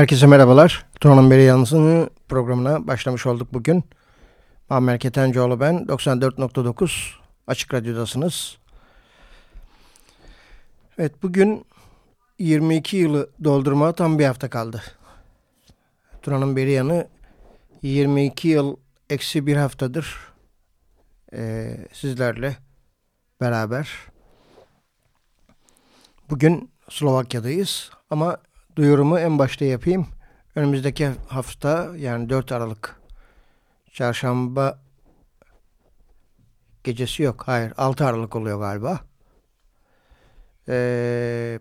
Herkese merhabalar. Tuna'nın Beri Yansı'nın programına başlamış olduk bugün. Muammer Ketencoğlu ben. 94.9 Açık Radyo'dasınız. Evet bugün 22 yılı doldurma tam bir hafta kaldı. Tuna'nın Beri Yanı 22 yıl eksi bir haftadır e, sizlerle beraber. Bugün Slovakya'dayız ama duyurumu en başta yapayım. Önümüzdeki hafta yani 4 Aralık çarşamba gecesi yok. Hayır 6 Aralık oluyor galiba. Ee,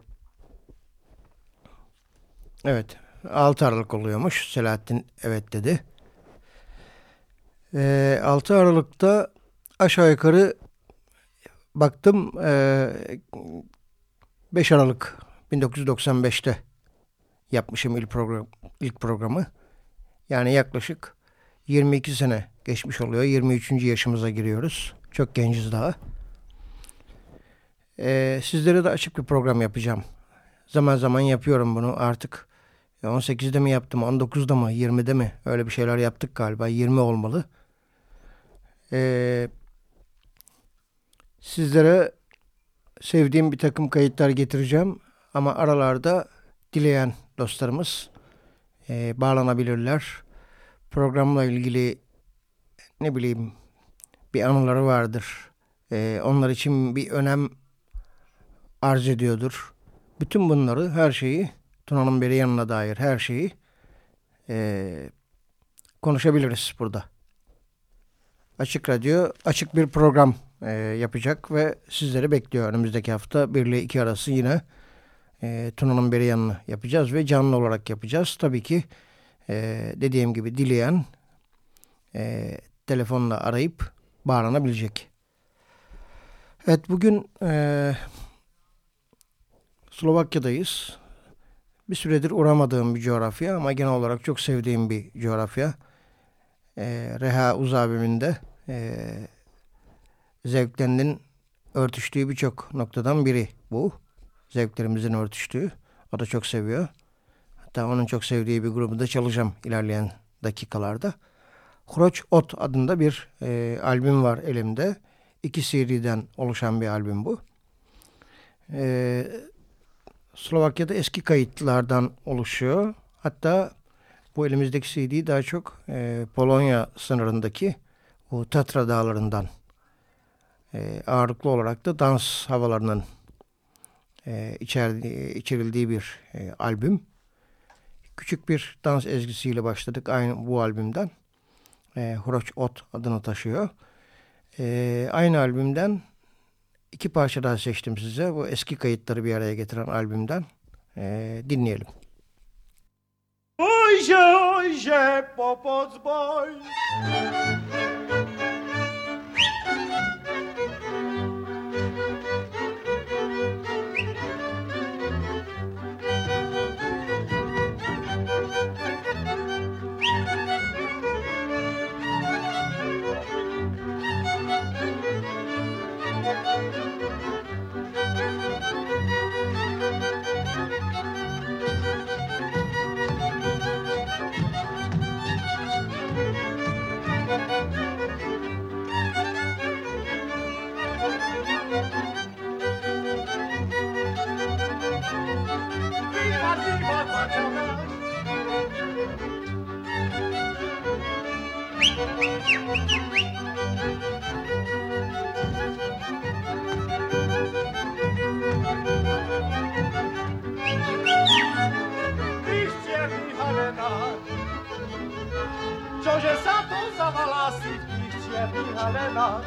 evet 6 Aralık oluyormuş. Selahattin evet dedi. Ee, 6 Aralık'ta aşağı yukarı baktım e, 5 Aralık 1995'te yapmışım ilk, program, ilk programı. Yani yaklaşık 22 sene geçmiş oluyor. 23. yaşımıza giriyoruz. Çok genciz daha. Ee, sizlere de açık bir program yapacağım. Zaman zaman yapıyorum bunu artık. 18'de mi yaptım, 19'da mı, 20'de mi? Öyle bir şeyler yaptık galiba. 20 olmalı. Ee, sizlere sevdiğim bir takım kayıtlar getireceğim. Ama aralarda dileyen dostlarımız e, bağlanabilirler. Programla ilgili ne bileyim bir anıları vardır. E, onlar için bir önem arz ediyordur. Bütün bunları her şeyi Tuna'nın beri yanına dair her şeyi e, konuşabiliriz burada. Açık Radyo açık bir program e, yapacak ve sizleri bekliyor önümüzdeki hafta 1 ile 2 arası yine e, Tuna'nın beri yanını yapacağız ve canlı olarak yapacağız. Tabii ki e, dediğim gibi dileyen e, telefonla arayıp bağlanabilecek. Evet bugün e, Slovakya'dayız. Bir süredir uğramadığım bir coğrafya ama genel olarak çok sevdiğim bir coğrafya. E, Reha Uzabim'in de e, zevklerinin örtüştüğü birçok noktadan biri bu zevklerimizin örtüştüğü. O da çok seviyor. Hatta onun çok sevdiği bir grubunda çalışacağım ilerleyen dakikalarda. Hroç Ot adında bir e, albüm var elimde. İki CD'den oluşan bir albüm bu. E, Slovakya'da eski kayıtlardan oluşuyor. Hatta bu elimizdeki CD daha çok e, Polonya sınırındaki o Tatra dağlarından e, ağırlıklı olarak da dans havalarının e, içerildiği bir e, albüm. Küçük bir dans ezgisiyle başladık aynı bu albümden. E, Horoç Ot adını taşıyor. E, aynı albümden iki parça daha seçtim size. Bu eski kayıtları bir araya getiren albümden. E, dinleyelim. Ojże, ojże, popoc boj. Čože sa to zavala si v tých čiernych halenách?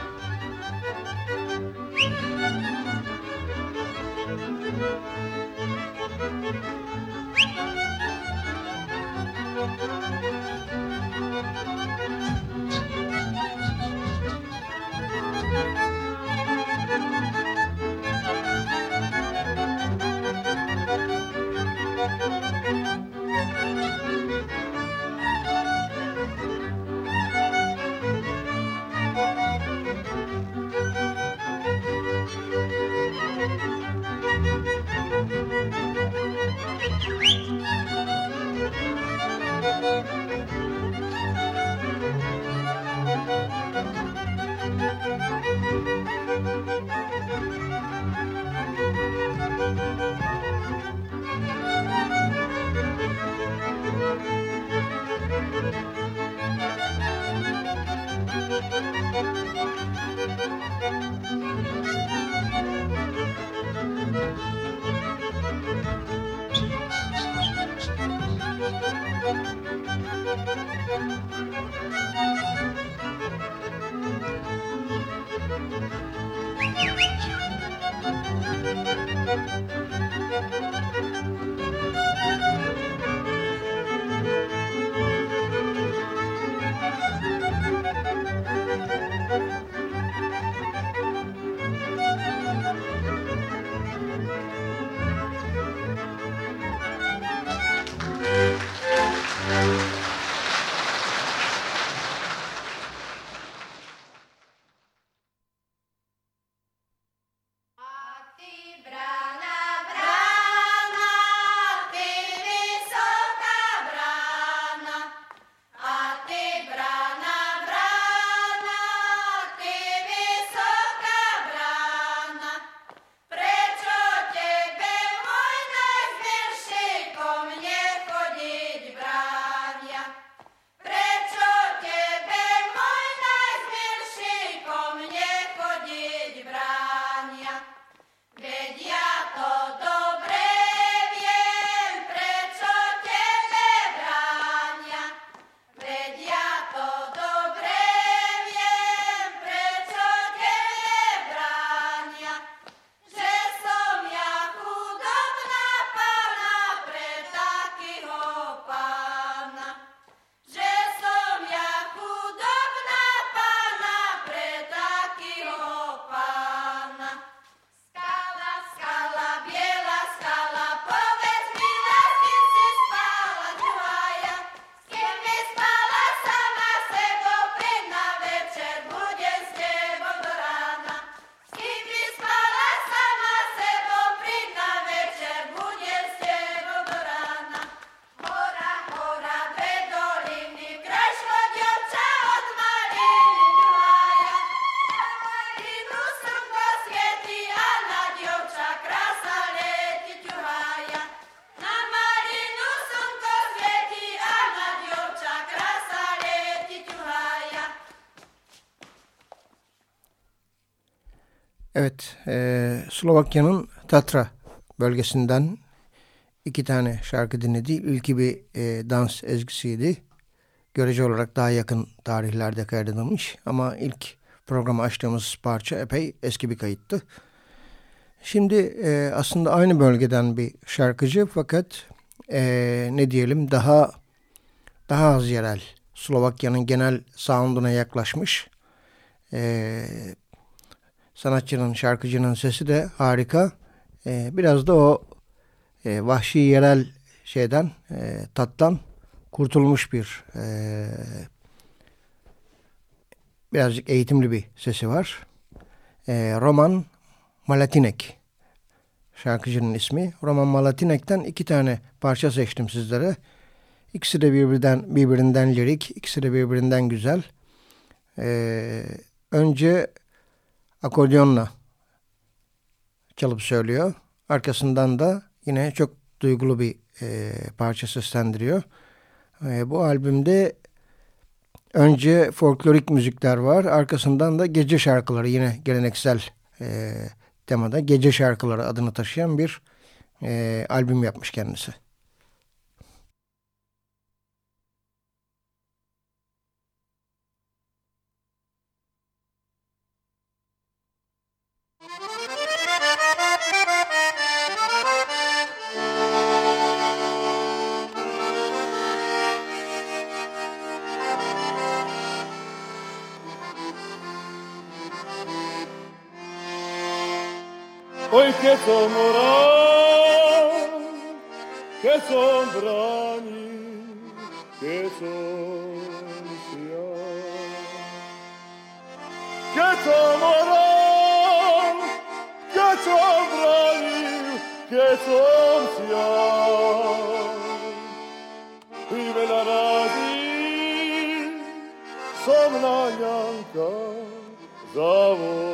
Evet, e, Slovakya'nın Tatra bölgesinden iki tane şarkı dinledi. İlki bir e, dans ezgisiydi. Görece olarak daha yakın tarihlerde kaydedilmiş ama ilk programı açtığımız parça epey eski bir kayıttı. Şimdi e, aslında aynı bölgeden bir şarkıcı fakat e, ne diyelim daha daha az yerel Slovakya'nın genel sound'una yaklaşmış. E, sanatçının, şarkıcının sesi de harika. E, biraz da o e, vahşi yerel şeyden, e, tattan kurtulmuş bir e, birazcık eğitimli bir sesi var. E, Roman Malatinek şarkıcının ismi. Roman Malatinek'ten iki tane parça seçtim sizlere. İkisi de birbirinden, birbirinden lirik, ikisi de birbirinden güzel. Ee, önce akordeonla çalıp söylüyor. Arkasından da yine çok duygulu bir e, parça seslendiriyor. E, bu albümde önce folklorik müzikler var. Arkasından da gece şarkıları yine geleneksel e, temada gece şarkıları adını taşıyan bir e, albüm yapmış kendisi. Oj, che sombra, che sombra, che sombra, che sombra, che sombra, che sombra, Privelaradi, somna nyanka, zavod.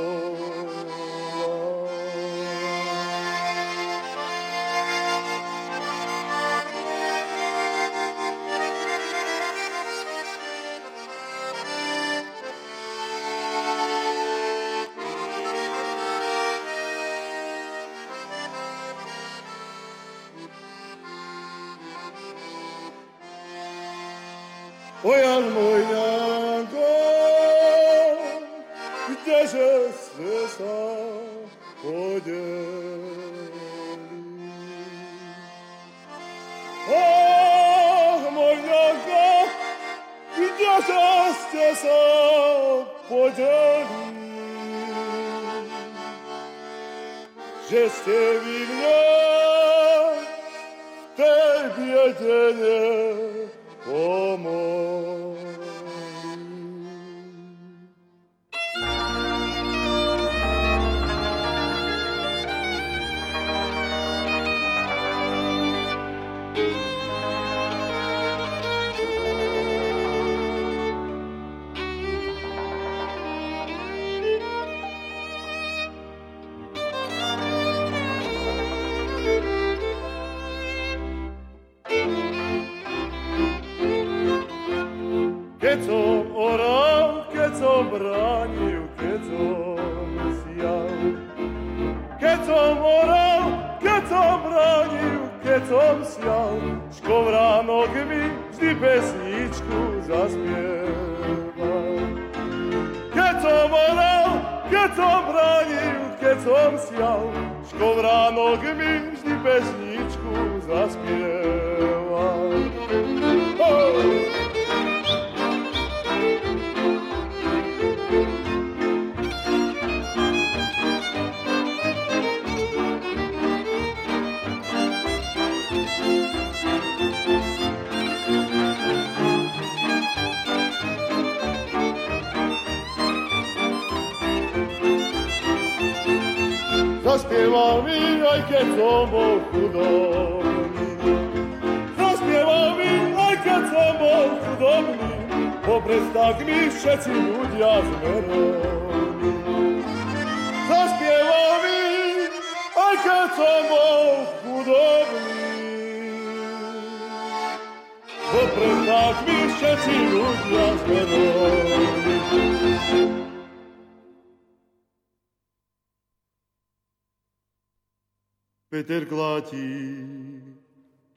que sevillen, terbiye.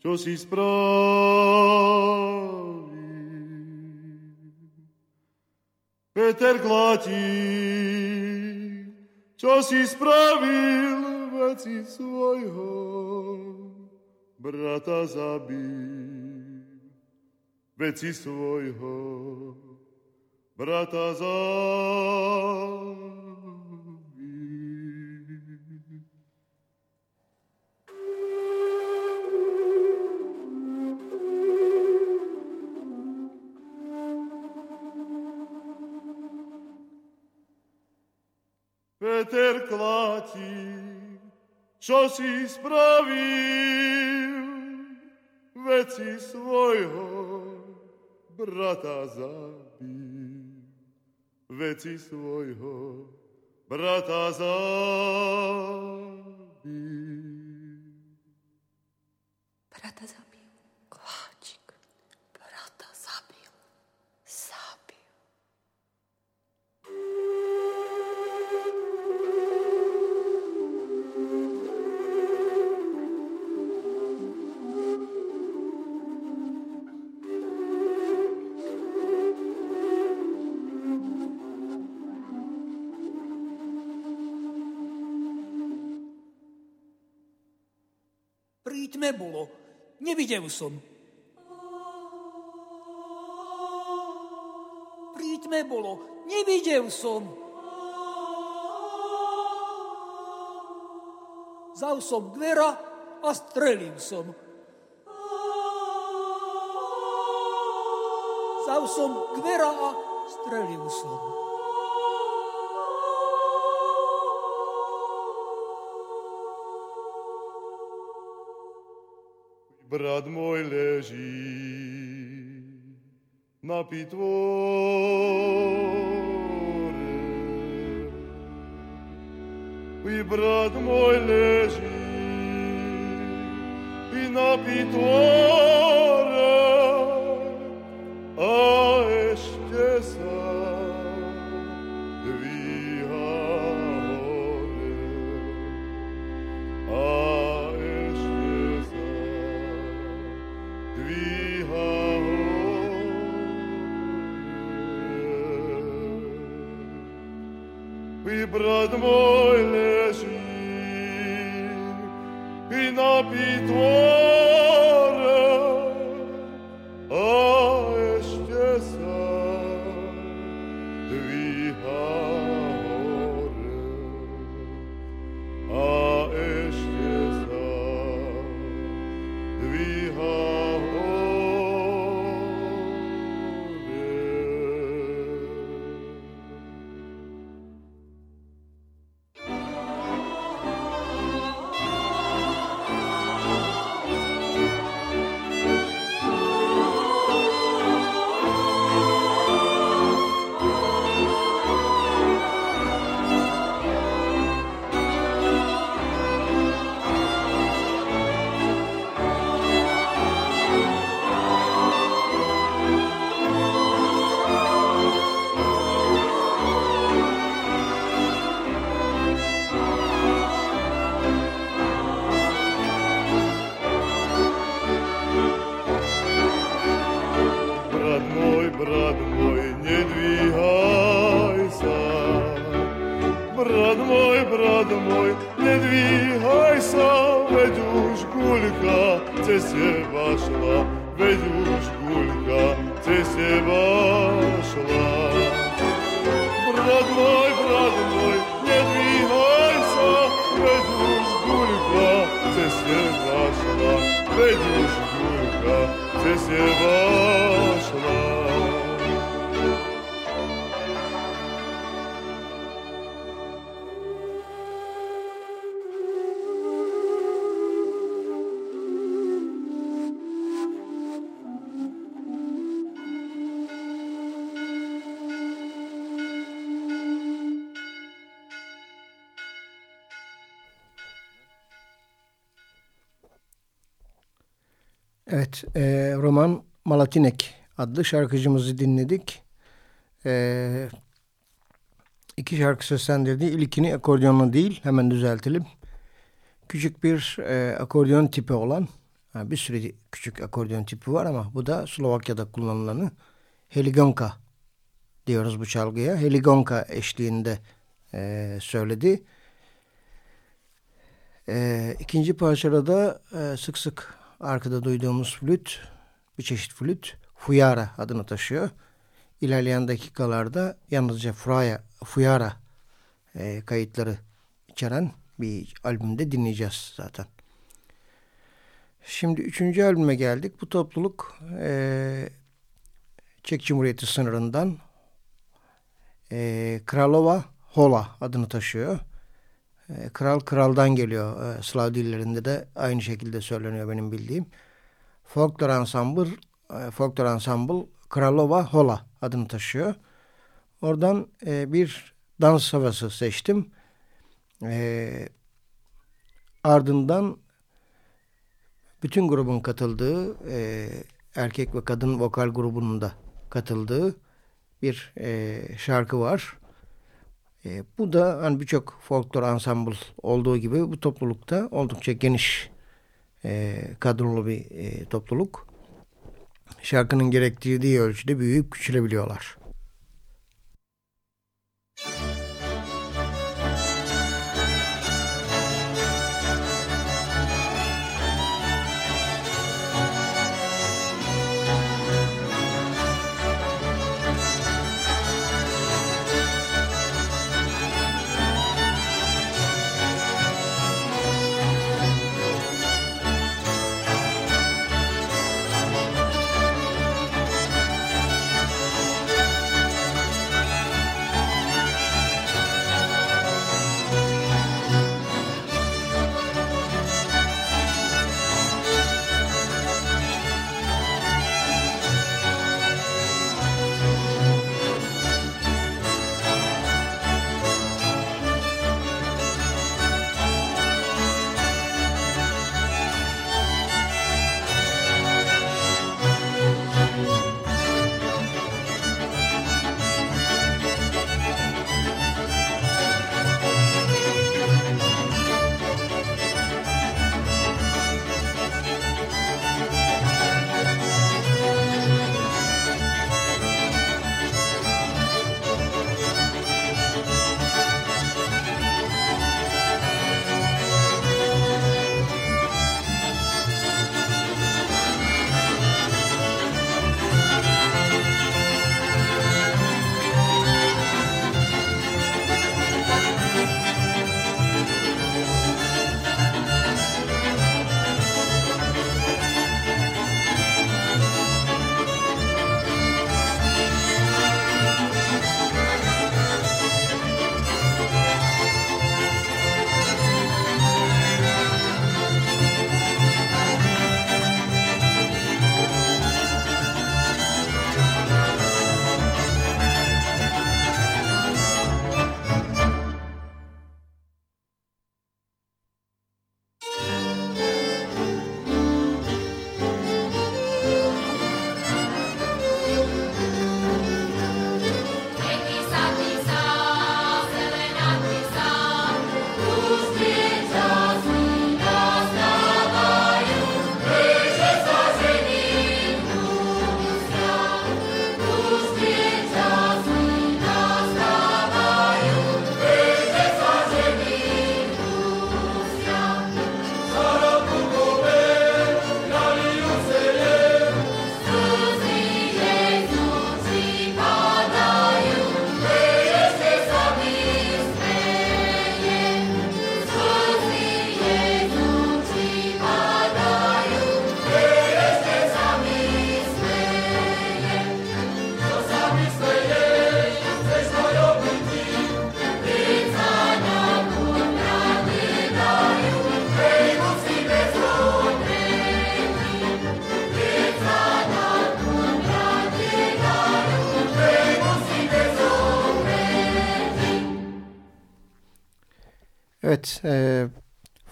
Čo si spravil? Peter Glati, čo si spravil veci svojho brata zabil, veci svojho brata zabil. Peter Klati, čo si spravil, veci svojho brata zabil, veci svojho brata zabil. Nevidel som. Prítme bolo, nevidel som. Zal som dvera a strelil som. Zal som dvera a strelil som. Brat moj leži na pitvore. I brat moj leži i na pitvore. Roman Malatinek adlı şarkıcımızı dinledik. E, iki şarkı seslendirdi. İlkini akordiyonla değil, hemen düzeltelim. küçük bir e, akordeon tipi olan bir sürü küçük akordeon tipi var ama bu da Slovakya'da kullanılanı Heligonka diyoruz bu çalgıya. Heligonka eşliğinde e, söyledi. E, ikinci parçada da e, sık sık arkada duyduğumuz flüt, bir çeşit flüt, Fuyara adını taşıyor. İlerleyen dakikalarda yalnızca Furaya, Fuyara e, kayıtları içeren bir albümde dinleyeceğiz zaten. Şimdi üçüncü albüme geldik. Bu topluluk e, Çek Cumhuriyeti sınırından e, Kralova Hola adını taşıyor. E, kral kraldan geliyor. E, Slav dillerinde de aynı şekilde söyleniyor benim bildiğim. Folklor Ensemble, e, Folklor Ensemble Kralova Hola adını taşıyor. Oradan e, bir dans havası seçtim. E, ardından bütün grubun katıldığı e, erkek ve kadın vokal grubunun da katıldığı bir e, şarkı var. E, bu da hani birçok folklor ensemble olduğu gibi bu toplulukta oldukça geniş e, kadrolu bir e, topluluk. Şarkının gerektirdiği ölçüde büyüyüp küçülebiliyorlar. Evet,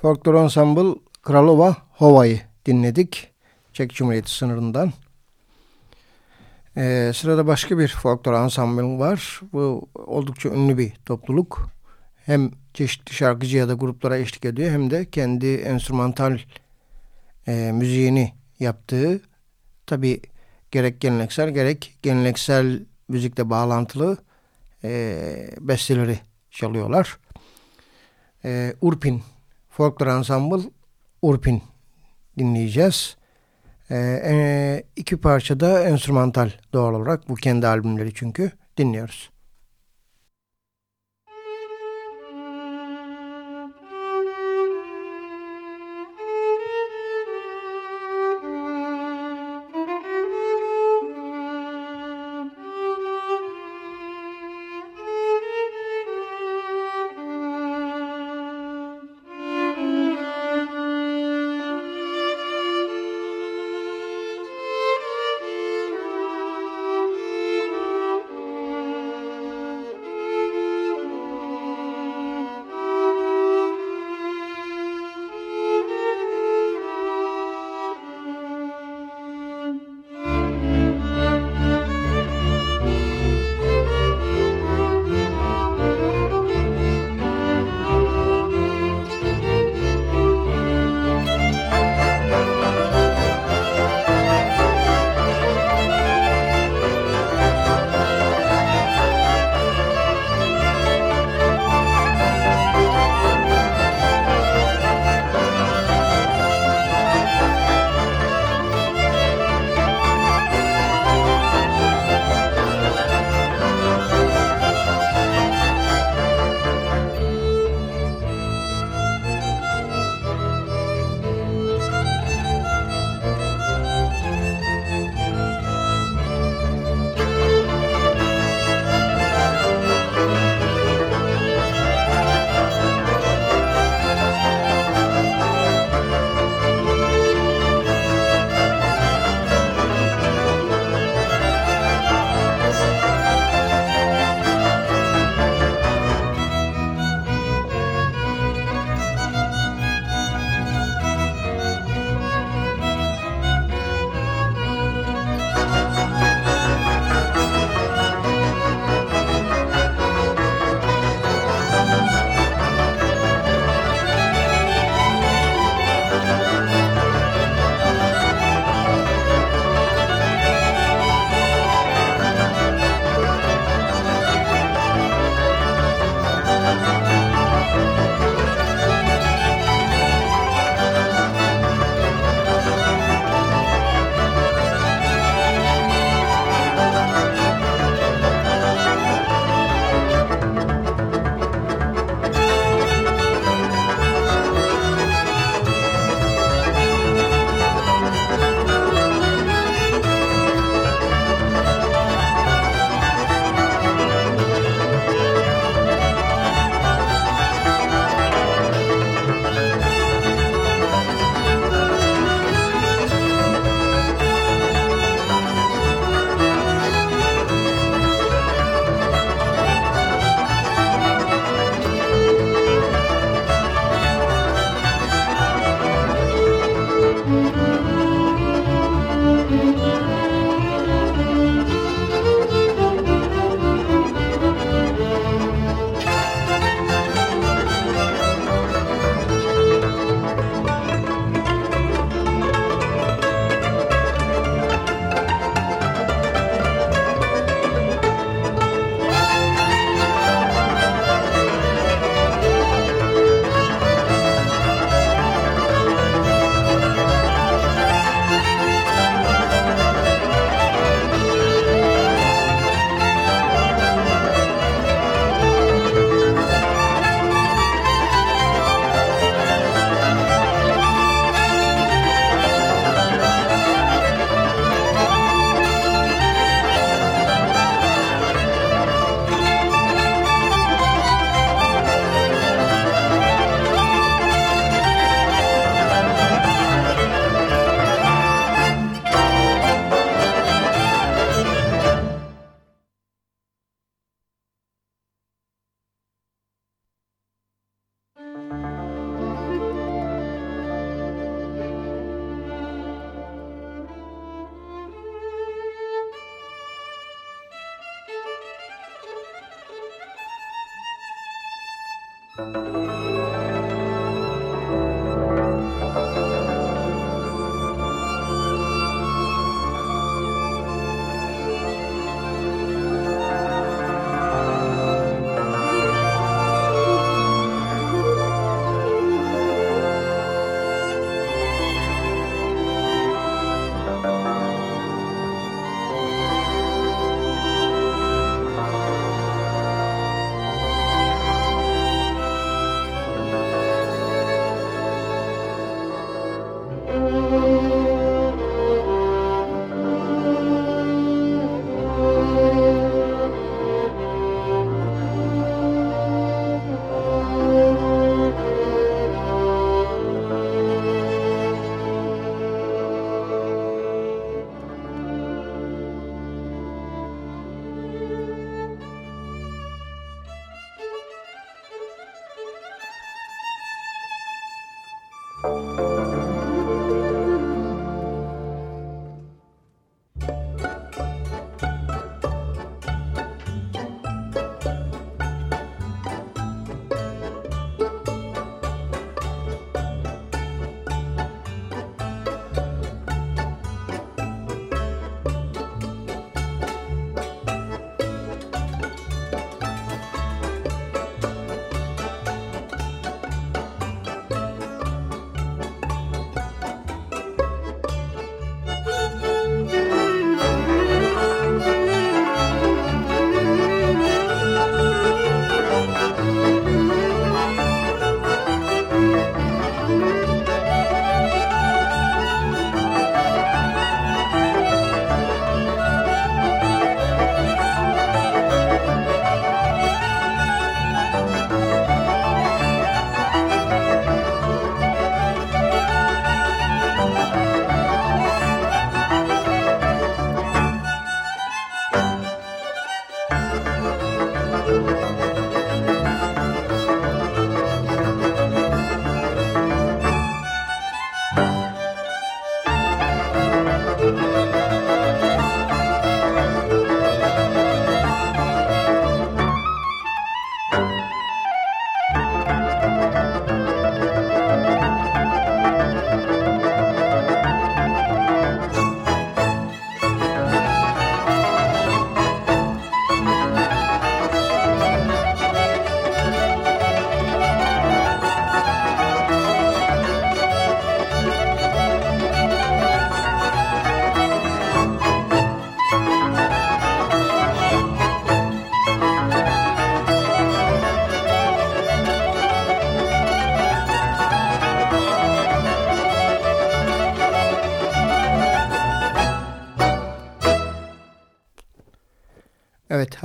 Folklor Ensemble Kralova Hova'yı dinledik. Çek Cumhuriyeti sınırından. E, sırada başka bir folklor ensemble var. Bu oldukça ünlü bir topluluk. hem çeşitli şarkıcı ya da gruplara eşlik ediyor hem de kendi enstrümantal e, müziğini yaptığı tabi gerek geleneksel gerek geleneksel müzikle bağlantılı e, besteleri çalıyorlar. E, Urpin Folklore Ensemble Urpin dinleyeceğiz. E, e, iki parçada enstrümantal doğal olarak bu kendi albümleri çünkü dinliyoruz.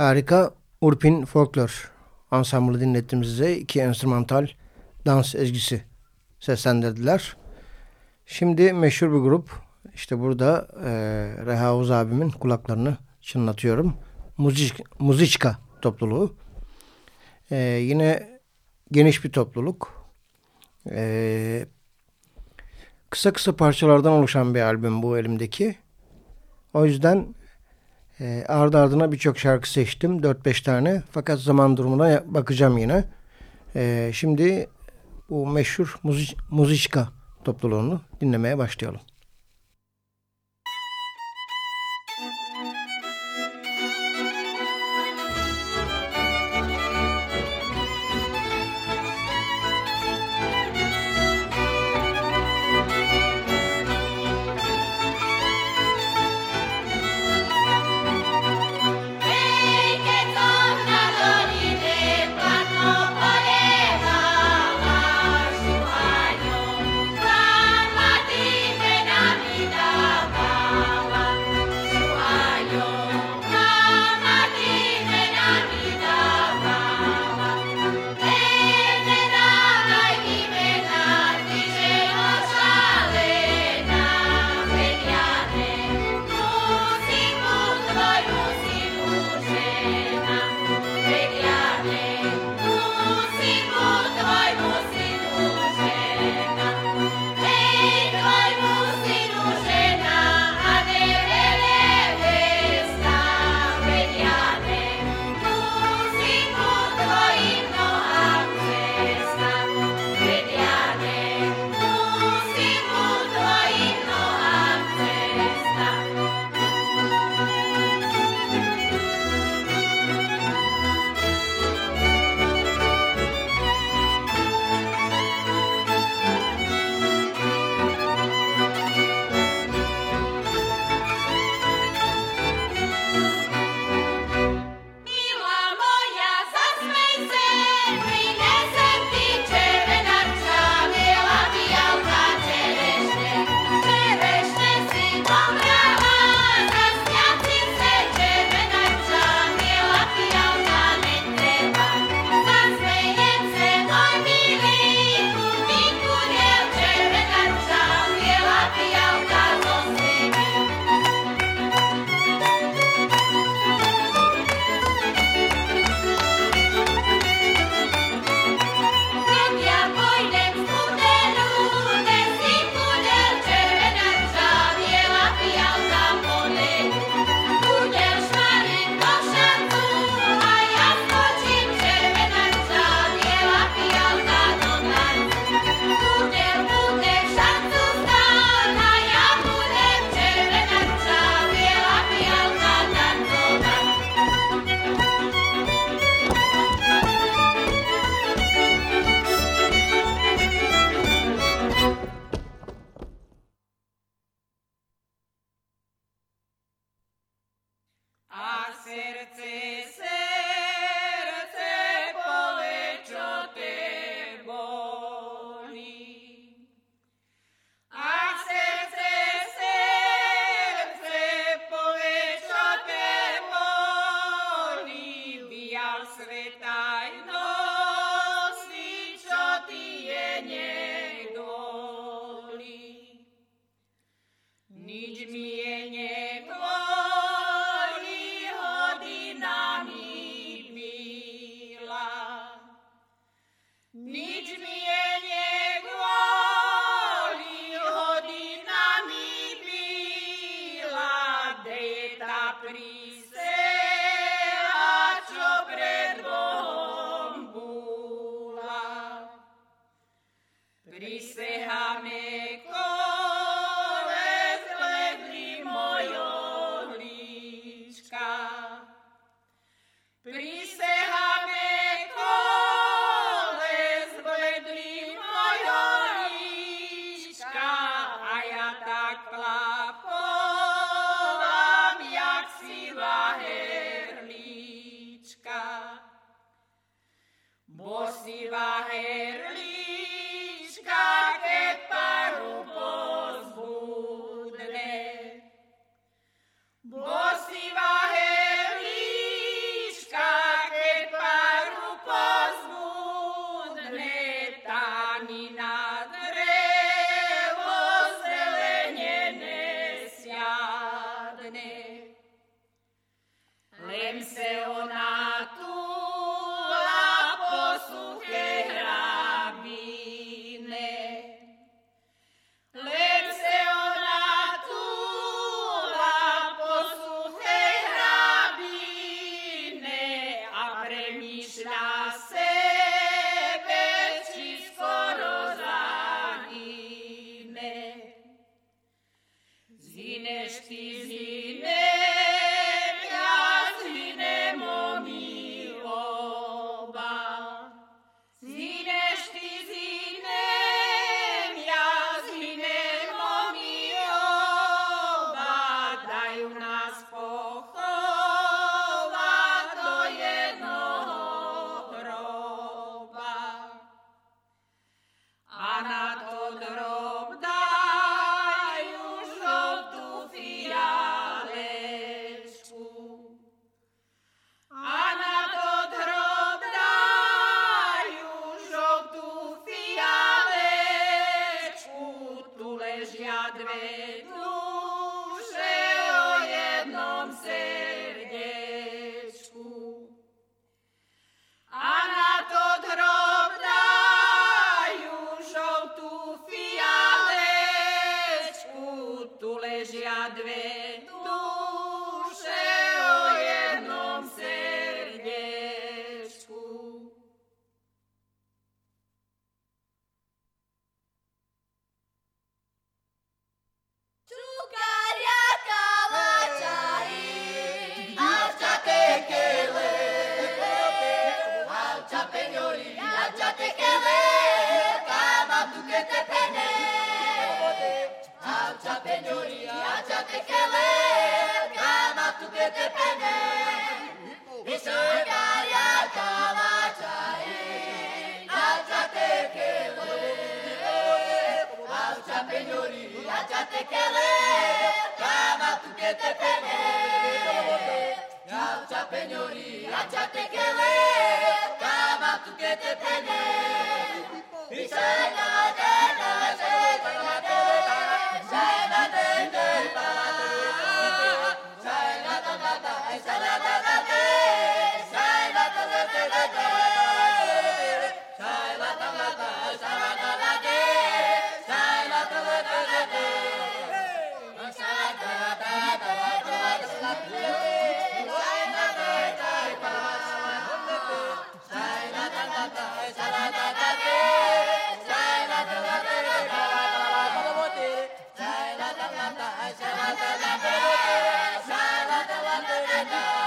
Harika Urpin Folklor ansamblı dinlettim size. iki enstrümantal dans ezgisi seslendirdiler. Şimdi meşhur bir grup. İşte burada e, Reha Uz abimin kulaklarını çınlatıyorum. Muziçka topluluğu. E, yine geniş bir topluluk. E, kısa kısa parçalardan oluşan bir albüm bu elimdeki. O yüzden e, ardı ardına birçok şarkı seçtim. 4-5 tane. Fakat zaman durumuna bakacağım yine. E, şimdi bu meşhur Muzi Muzişka topluluğunu dinlemeye başlayalım. Thank kama kama Shabbat Shalom.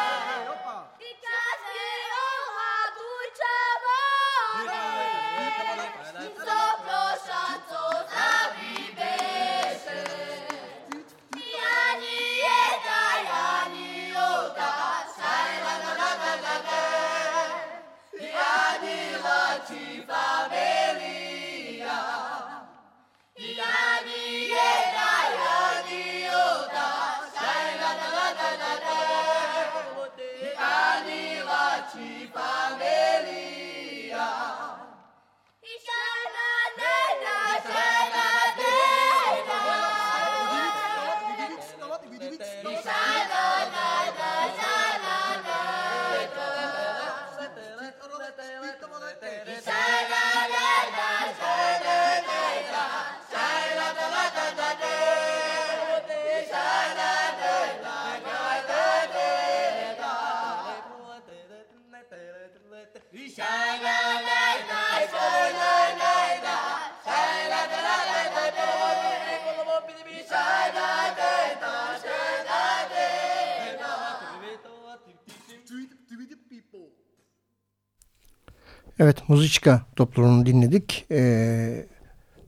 Evet, Muziçka topluluğunu dinledik. Ee,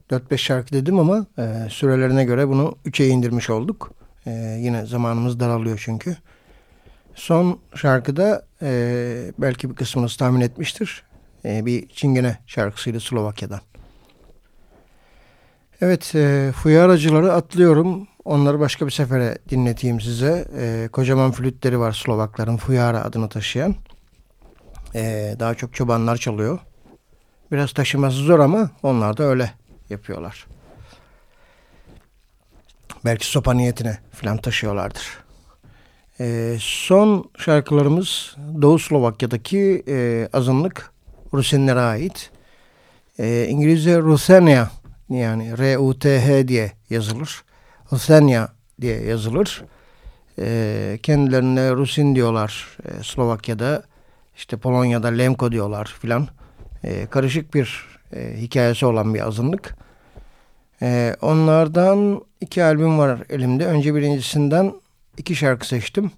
4-5 şarkı dedim ama e, sürelerine göre bunu 3'e indirmiş olduk. E, yine zamanımız daralıyor çünkü. Son şarkıda e, belki bir kısmınız tahmin etmiştir. E, bir Çingene şarkısıydı Slovakya'dan. Evet, e, fuyaracıları atlıyorum. Onları başka bir sefere dinleteyim size. E, kocaman flütleri var Slovakların Fuyara adını taşıyan. E, daha çok çobanlar çalıyor. Biraz taşıması zor ama onlar da öyle yapıyorlar. Belki sopa niyetine falan taşıyorlardır. E, son şarkılarımız Doğu Slovakya'daki e, azınlık Rusinlere ait. E, İngilizce Ruthenia yani R-U-T-H diye yazılır. Ruthenia diye yazılır. E, kendilerine Rusin diyorlar e, Slovakya'da. İşte Polonya'da Lemko diyorlar filan. E, karışık bir e, hikayesi olan bir azınlık. E, onlardan iki albüm var elimde. Önce birincisinden iki şarkı seçtim.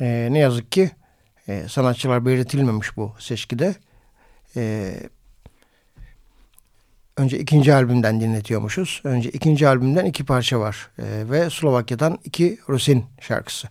E, ne yazık ki e, sanatçılar belirtilmemiş bu seçkide. E, önce ikinci albümden dinletiyormuşuz. Önce ikinci albümden iki parça var. E, ve Slovakya'dan iki Rusin şarkısı.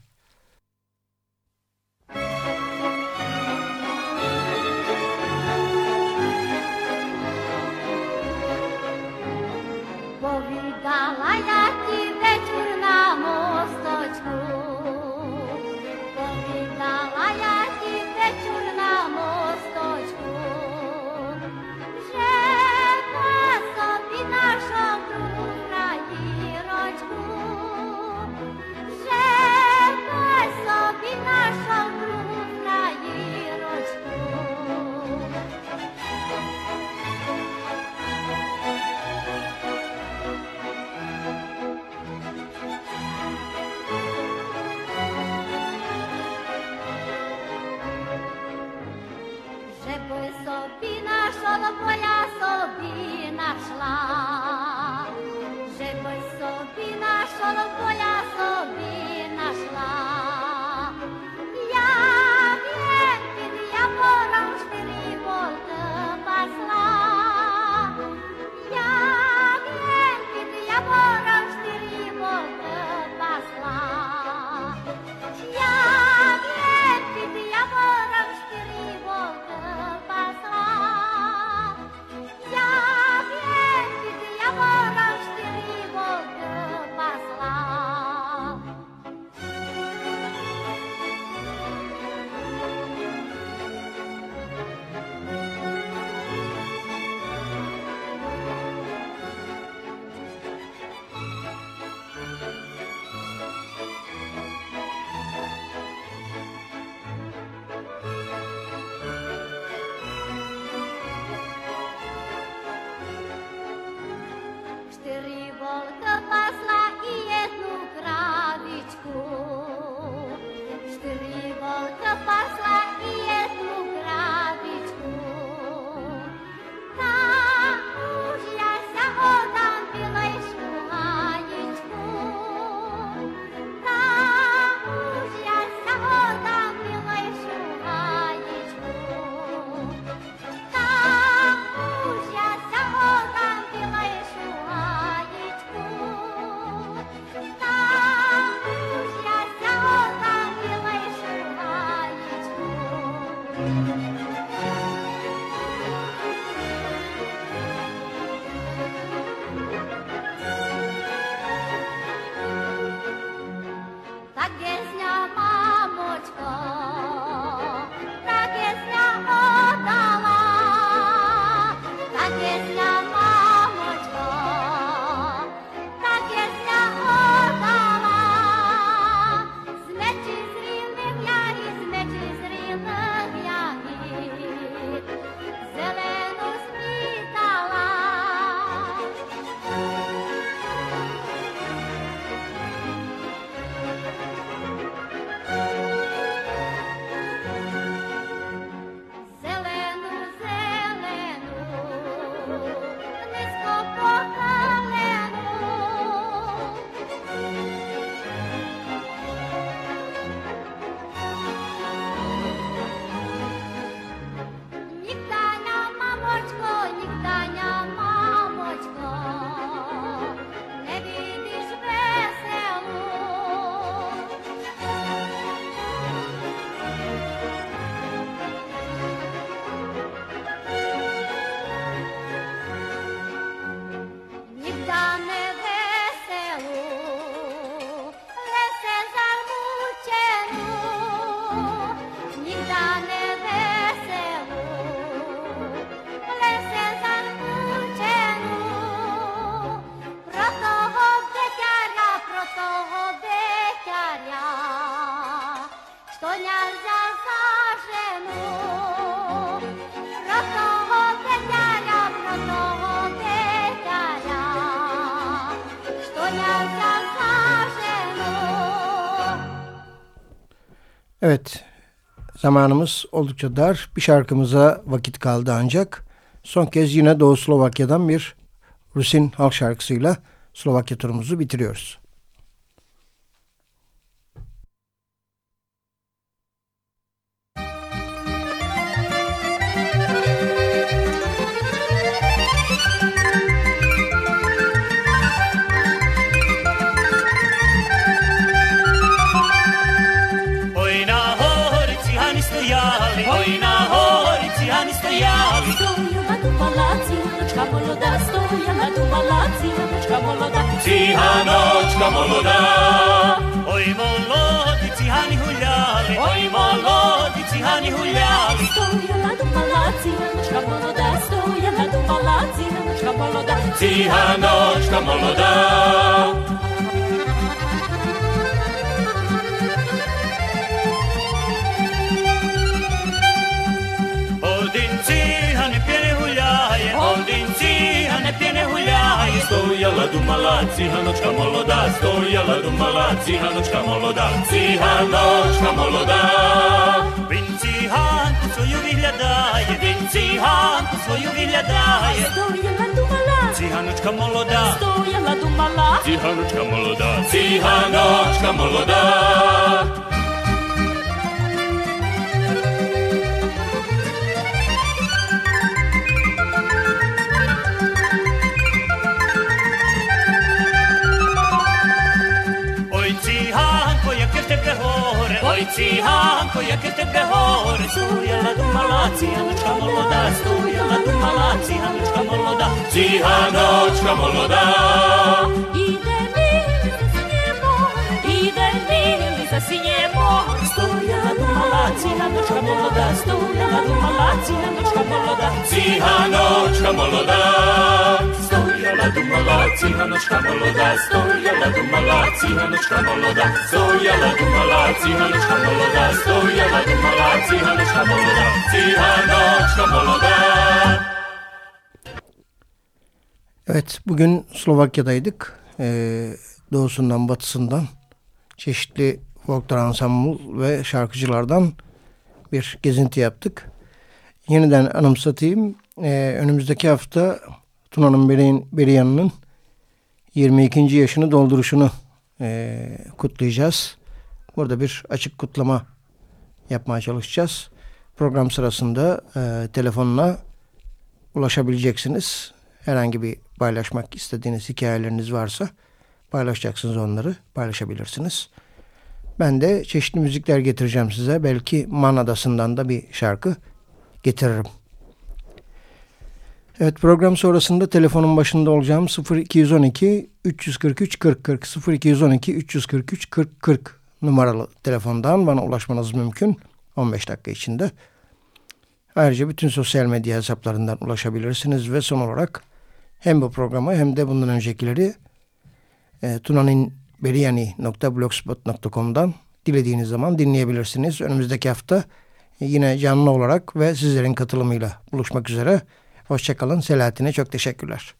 Evet, zamanımız oldukça dar. Bir şarkımıza vakit kaldı ancak. Son kez yine Doğu Slovakya'dan bir Rusin halk şarkısıyla Slovakya turumuzu bitiriyoruz. молода. Один циган п'яне гуляє, один циган п'яне гуляє, стояла думала, циганочка молода, стояла думала, циганочка молода, циганочка молода. Він циганку свою виглядає, він циганку свою виглядає, стояла Cihanočka molodá Stojala, dumala Cihanočka molodá Cihanočka molodá ציהנקו יקטת גהור סויה לדומלה ציהנצ'קה מולודה סויה לדומלה ציהנצ'קה מולודה ציהנצ'קה מולודה Ide mi zasinjemo, ide mi zasinjemo Stoja dumala, cihanočka moloda. Stoja dumala, cihanočka moloda. Cihanočka moloda. Stojala dumala, cihanočka moloda, stojala dumala, cihanočka moloda, stojala dumala, cihanočka moloda, stojala dumala, cihanočka moloda, cihanočka moloda. Evet, bugün Slovakya'daydık. Ee, doğusundan, batısından çeşitli folklor ensemble ve şarkıcılardan bir gezinti yaptık. Yeniden anımsatayım. Ee, önümüzdeki hafta Tuna'nın Beriyan'ın 22. yaşını dolduruşunu e, kutlayacağız. Burada bir açık kutlama yapmaya çalışacağız. Program sırasında e, telefonla ulaşabileceksiniz. Herhangi bir paylaşmak istediğiniz hikayeleriniz varsa paylaşacaksınız onları, paylaşabilirsiniz. Ben de çeşitli müzikler getireceğim size. Belki Man Adası'ndan da bir şarkı getiririm. Evet program sonrasında telefonun başında olacağım 0212 343 40 40 0212 343 40 40 numaralı telefondan bana ulaşmanız mümkün 15 dakika içinde. Ayrıca bütün sosyal medya hesaplarından ulaşabilirsiniz ve son olarak hem bu programı hem de bundan öncekileri e, tunaninberiyani.blogspot.com'dan dilediğiniz zaman dinleyebilirsiniz. Önümüzdeki hafta yine canlı olarak ve sizlerin katılımıyla buluşmak üzere. Hoşçakalın. Selahattin'e çok teşekkürler.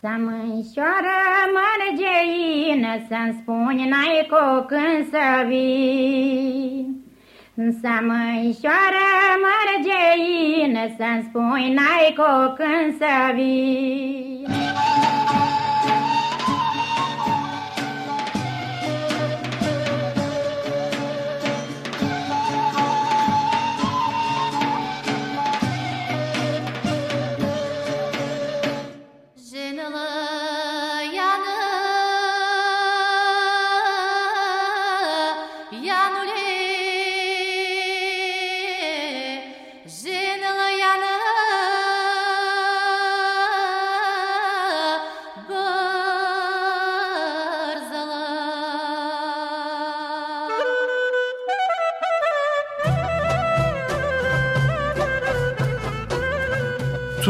Să mânșoară mărgeină, Să-mi spuni n-ai cu când să vii. Să mânșoară mărgeină, Să-mi spuni n-ai cu când să vii.